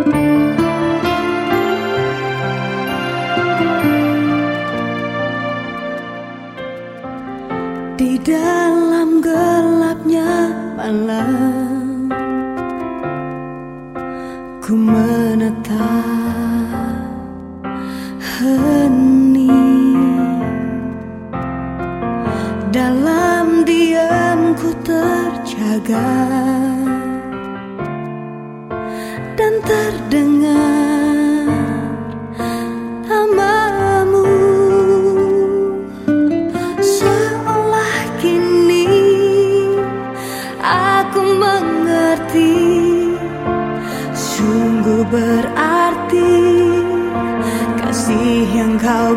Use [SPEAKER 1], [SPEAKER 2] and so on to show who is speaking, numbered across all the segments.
[SPEAKER 1] Di dalam gelapnya malam Ku menetap hening. Dalam diam ku terjaga. Mengerti Sungguh berarti kasih yang kau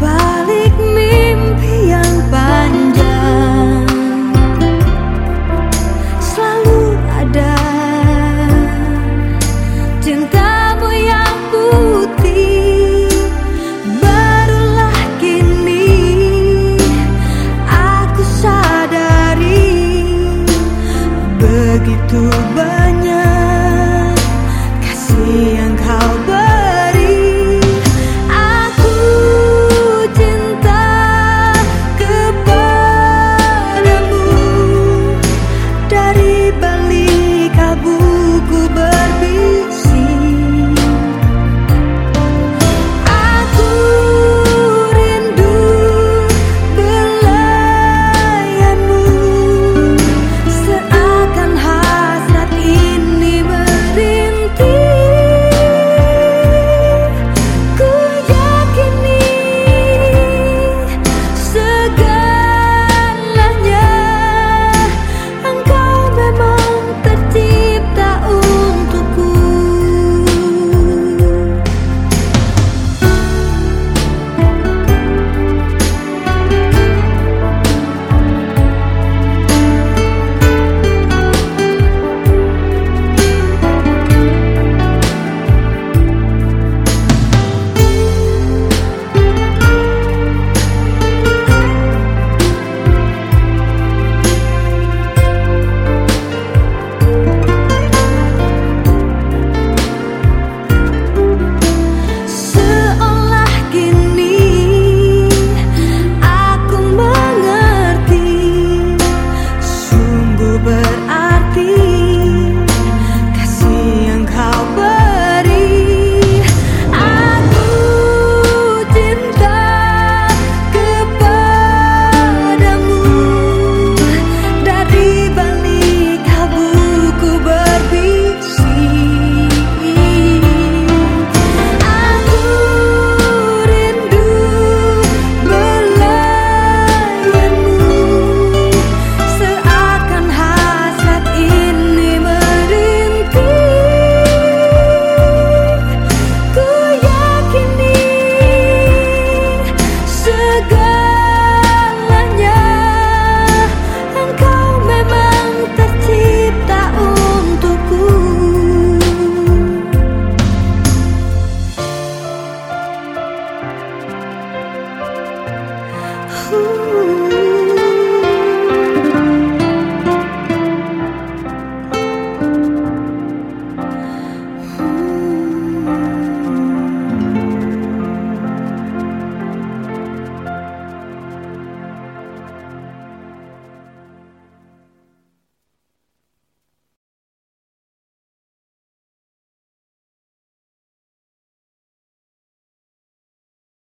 [SPEAKER 1] balik mimpi yang panjang. Selalu ada cintamu yang putih. Barulah kini aku sadari Begitu banyak